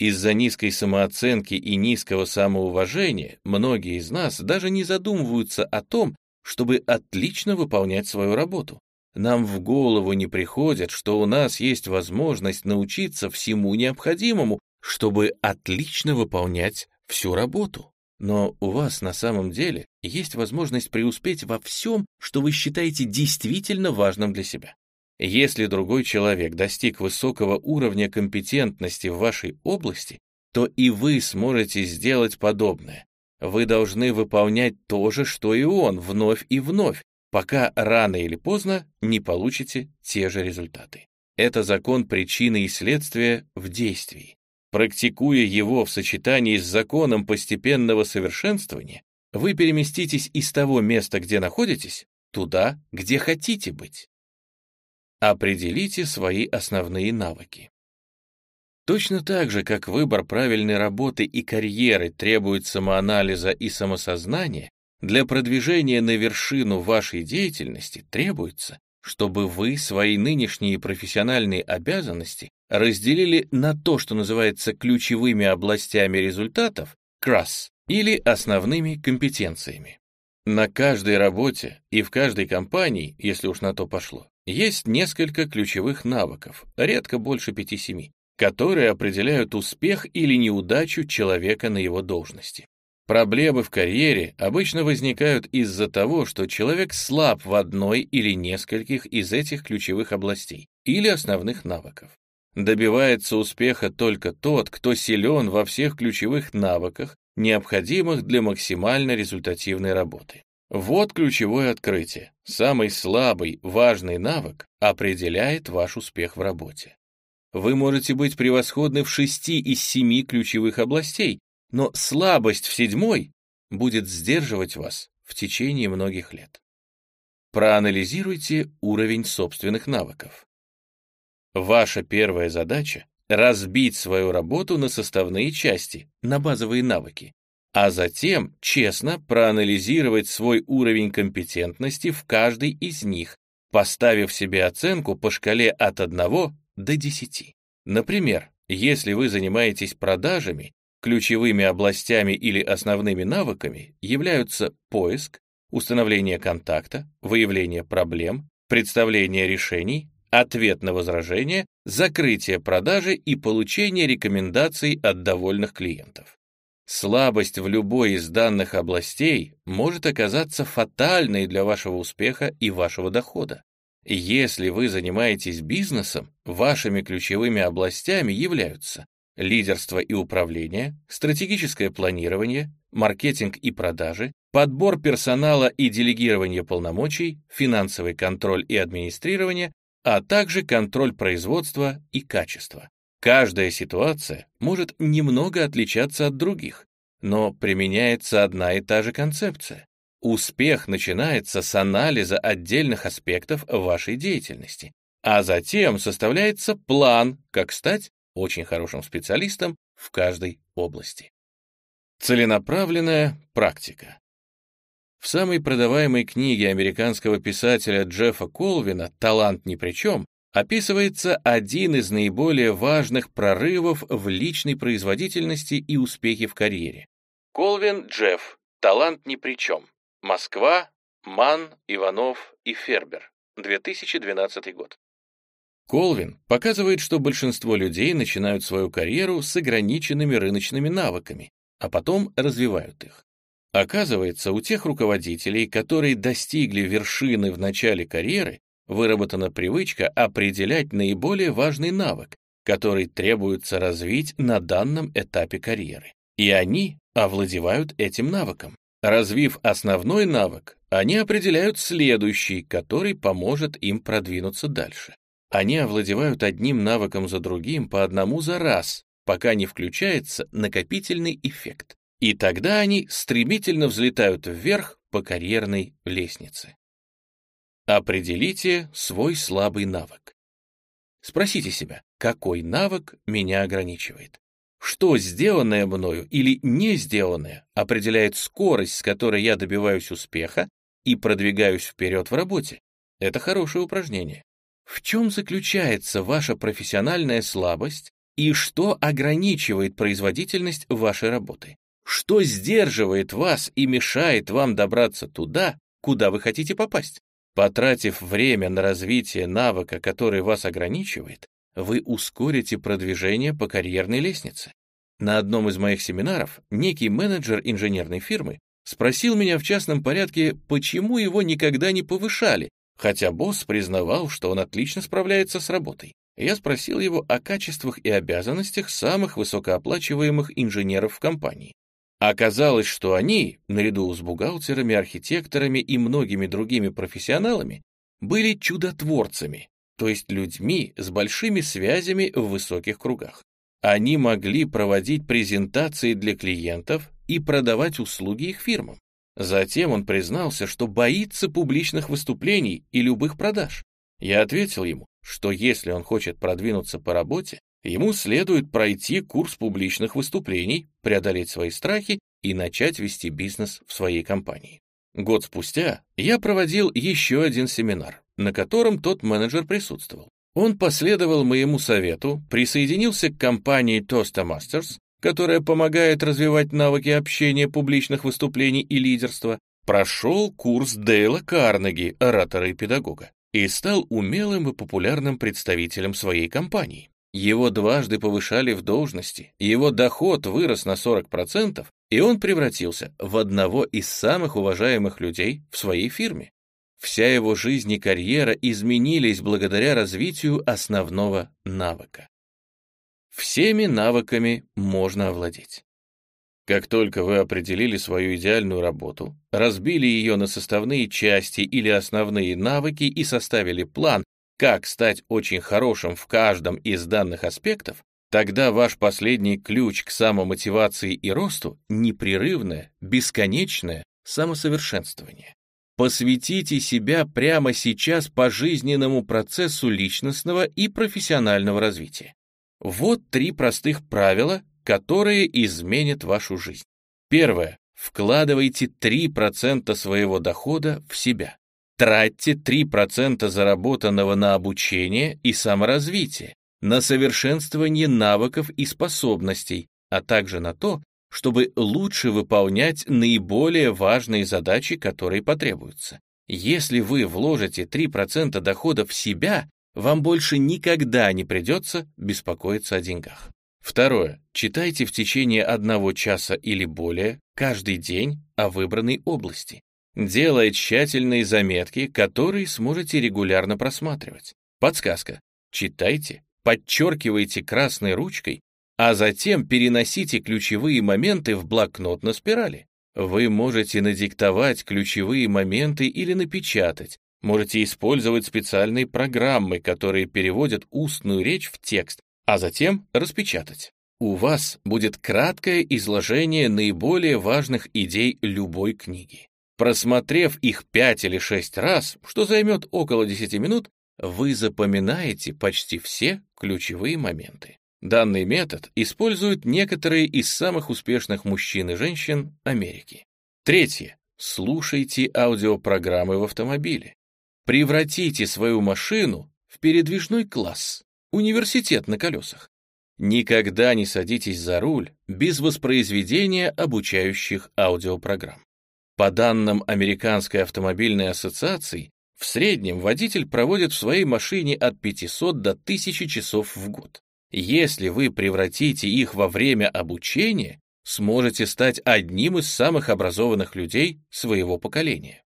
Из-за низкой самооценки и низкого самоуважения многие из нас даже не задумываются о том, чтобы отлично выполнять свою работу. Нам в голову не приходит, что у нас есть возможность научиться всему необходимому, чтобы отлично выполнять всю работу. Но у вас на самом деле есть возможность преуспеть во всем, что вы считаете действительно важным для себя. Если другой человек достиг высокого уровня компетентности в вашей области, то и вы сможете сделать подобное. Вы должны выполнять то же, что и он, вновь и вновь, пока рано или поздно не получите те же результаты. Это закон причины и следствия в действии. Практикуя его в сочетании с законом постепенного совершенствования, вы переместитесь из того места, где находитесь, туда, где хотите быть. Определите свои основные навыки. Точно так же, как выбор правильной работы и карьеры требует самоанализа и самосознания, для продвижения на вершину вашей деятельности требуется, чтобы вы свои нынешние профессиональные обязанности разделили на то, что называется ключевыми областями результатов, CRAS, или основными компетенциями. На каждой работе и в каждой компании, если уж на то пошло, есть несколько ключевых навыков, редко больше 5-7, которые определяют успех или неудачу человека на его должности. Проблемы в карьере обычно возникают из-за того, что человек слаб в одной или нескольких из этих ключевых областей или основных навыков. Добивается успеха только тот, кто силен во всех ключевых навыках, необходимых для максимально результативной работы. Вот ключевое открытие. Самый слабый, важный навык определяет ваш успех в работе. Вы можете быть превосходны в шести из семи ключевых областей, но слабость в седьмой будет сдерживать вас в течение многих лет. Проанализируйте уровень собственных навыков. Ваша первая задача — разбить свою работу на составные части, на базовые навыки, а затем честно проанализировать свой уровень компетентности в каждой из них, поставив себе оценку по шкале от 1 до 10. Например, если вы занимаетесь продажами, ключевыми областями или основными навыками являются поиск, установление контакта, выявление проблем, представление решений, ответ на возражения, закрытие продажи и получение рекомендаций от довольных клиентов. Слабость в любой из данных областей может оказаться фатальной для вашего успеха и вашего дохода. Если вы занимаетесь бизнесом, вашими ключевыми областями являются лидерство и управление, стратегическое планирование, маркетинг и продажи, подбор персонала и делегирование полномочий, финансовый контроль и администрирование, а также контроль производства и качества. Каждая ситуация может немного отличаться от других, но применяется одна и та же концепция. Успех начинается с анализа отдельных аспектов вашей деятельности, а затем составляется план, как стать очень хорошим специалистом в каждой области. Целенаправленная практика. В самой продаваемой книге американского писателя Джеффа Колвина «Талант ни при чем» описывается один из наиболее важных прорывов в личной производительности и успехе в карьере. Колвин Джефф. Талант ни при чем. Москва. Ман, Иванов и Фербер. 2012 год. Колвин показывает, что большинство людей начинают свою карьеру с ограниченными рыночными навыками, а потом развивают их. Оказывается, у тех руководителей, которые достигли вершины в начале карьеры, выработана привычка определять наиболее важный навык, который требуется развить на данном этапе карьеры. И они овладевают этим навыком. Развив основной навык, они определяют следующий, который поможет им продвинуться дальше. Они овладевают одним навыком за другим по одному за раз, пока не включается накопительный эффект. И тогда они стремительно взлетают вверх по карьерной лестнице. Определите свой слабый навык. Спросите себя, какой навык меня ограничивает? Что сделанное мною или не сделанное определяет скорость, с которой я добиваюсь успеха и продвигаюсь вперед в работе? Это хорошее упражнение. В чем заключается ваша профессиональная слабость и что ограничивает производительность вашей работы? Что сдерживает вас и мешает вам добраться туда, куда вы хотите попасть? Потратив время на развитие навыка, который вас ограничивает, вы ускорите продвижение по карьерной лестнице. На одном из моих семинаров некий менеджер инженерной фирмы спросил меня в частном порядке, почему его никогда не повышали, хотя босс признавал, что он отлично справляется с работой. Я спросил его о качествах и обязанностях самых высокооплачиваемых инженеров в компании. Оказалось, что они, наряду с бухгалтерами, архитекторами и многими другими профессионалами, были чудотворцами, то есть людьми с большими связями в высоких кругах. Они могли проводить презентации для клиентов и продавать услуги их фирмам. Затем он признался, что боится публичных выступлений и любых продаж. Я ответил ему, что если он хочет продвинуться по работе, Ему следует пройти курс публичных выступлений, преодолеть свои страхи и начать вести бизнес в своей компании. Год спустя я проводил еще один семинар, на котором тот менеджер присутствовал. Он последовал моему совету, присоединился к компании Toastmasters, которая помогает развивать навыки общения, публичных выступлений и лидерства, прошел курс Дейла Карнеги, оратора и педагога, и стал умелым и популярным представителем своей компании. Его дважды повышали в должности, его доход вырос на 40%, и он превратился в одного из самых уважаемых людей в своей фирме. Вся его жизнь и карьера изменились благодаря развитию основного навыка. Всеми навыками можно овладеть. Как только вы определили свою идеальную работу, разбили ее на составные части или основные навыки и составили план, как стать очень хорошим в каждом из данных аспектов, тогда ваш последний ключ к самомотивации и росту — непрерывное, бесконечное самосовершенствование. Посвятите себя прямо сейчас пожизненному процессу личностного и профессионального развития. Вот три простых правила, которые изменят вашу жизнь. Первое. Вкладывайте 3% своего дохода в себя. Тратьте 3% заработанного на обучение и саморазвитие, на совершенствование навыков и способностей, а также на то, чтобы лучше выполнять наиболее важные задачи, которые потребуются. Если вы вложите 3% дохода в себя, вам больше никогда не придется беспокоиться о деньгах. Второе. Читайте в течение одного часа или более каждый день о выбранной области, делая тщательные заметки, которые сможете регулярно просматривать. Подсказка. Читайте, подчеркивайте красной ручкой а затем переносите ключевые моменты в блокнот на спирали. Вы можете надиктовать ключевые моменты или напечатать, можете использовать специальные программы, которые переводят устную речь в текст, а затем распечатать. У вас будет краткое изложение наиболее важных идей любой книги. Просмотрев их 5 или 6 раз, что займет около 10 минут, вы запоминаете почти все ключевые моменты. Данный метод используют некоторые из самых успешных мужчин и женщин Америки. Третье. Слушайте аудиопрограммы в автомобиле. Превратите свою машину в передвижной класс, университет на колесах. Никогда не садитесь за руль без воспроизведения обучающих аудиопрограмм. По данным Американской автомобильной ассоциации, в среднем водитель проводит в своей машине от 500 до 1000 часов в год. Если вы превратите их во время обучения, сможете стать одним из самых образованных людей своего поколения.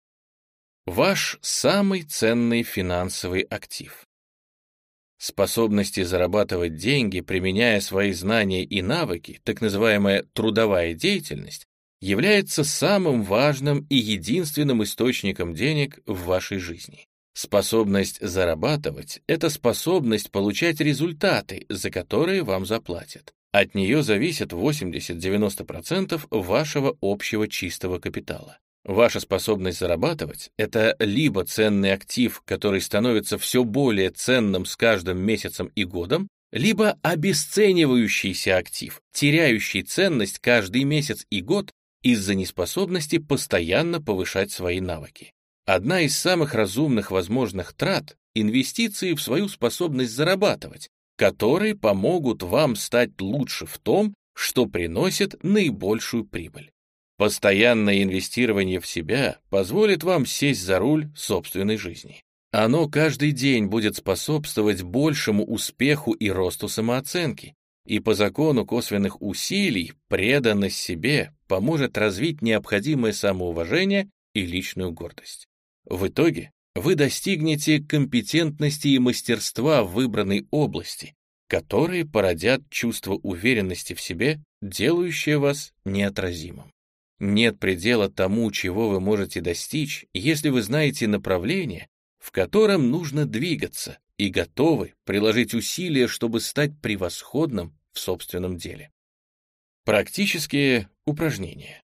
Ваш самый ценный финансовый актив. Способности зарабатывать деньги, применяя свои знания и навыки, так называемая трудовая деятельность, является самым важным и единственным источником денег в вашей жизни. Способность зарабатывать — это способность получать результаты, за которые вам заплатят. От нее зависит 80-90% вашего общего чистого капитала. Ваша способность зарабатывать — это либо ценный актив, который становится все более ценным с каждым месяцем и годом, либо обесценивающийся актив, теряющий ценность каждый месяц и год из-за неспособности постоянно повышать свои навыки. Одна из самых разумных возможных трат — инвестиции в свою способность зарабатывать, которые помогут вам стать лучше в том, что приносит наибольшую прибыль. Постоянное инвестирование в себя позволит вам сесть за руль собственной жизни. Оно каждый день будет способствовать большему успеху и росту самооценки, и по закону косвенных усилий преданность себе поможет развить необходимое самоуважение и личную гордость. В итоге вы достигнете компетентности и мастерства в выбранной области, которые породят чувство уверенности в себе, делающее вас неотразимым. Нет предела тому, чего вы можете достичь, если вы знаете направление, в котором нужно двигаться, и готовы приложить усилия, чтобы стать превосходным в собственном деле. Практические упражнения.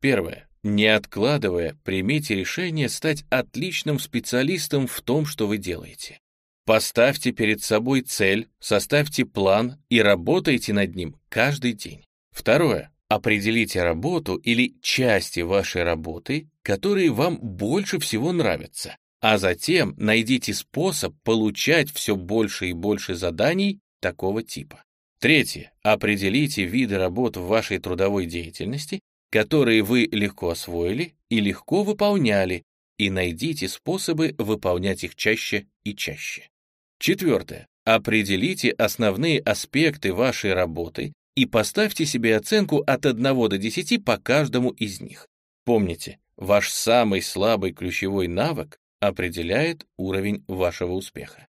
Первое. Не откладывая, примите решение стать отличным специалистом в том, что вы делаете. Поставьте перед собой цель, составьте план и работайте над ним каждый день. Второе. Определите работу или части вашей работы, которые вам больше всего нравятся, а затем найдите способ получать все больше и больше заданий такого типа. Третье. Определите виды работ в вашей трудовой деятельности которые вы легко освоили и легко выполняли, и найдите способы выполнять их чаще и чаще. Четвертое. Определите основные аспекты вашей работы и поставьте себе оценку от 1 до 10 по каждому из них. Помните, ваш самый слабый ключевой навык определяет уровень вашего успеха.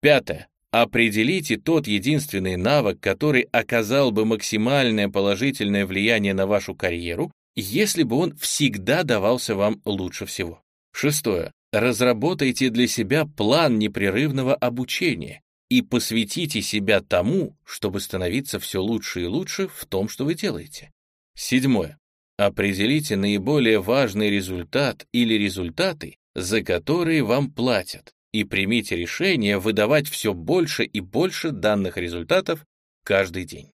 Пятое. Определите тот единственный навык, который оказал бы максимальное положительное влияние на вашу карьеру, если бы он всегда давался вам лучше всего. Шестое. Разработайте для себя план непрерывного обучения и посвятите себя тому, чтобы становиться все лучше и лучше в том, что вы делаете. Седьмое. Определите наиболее важный результат или результаты, за которые вам платят, и примите решение выдавать все больше и больше данных результатов каждый день.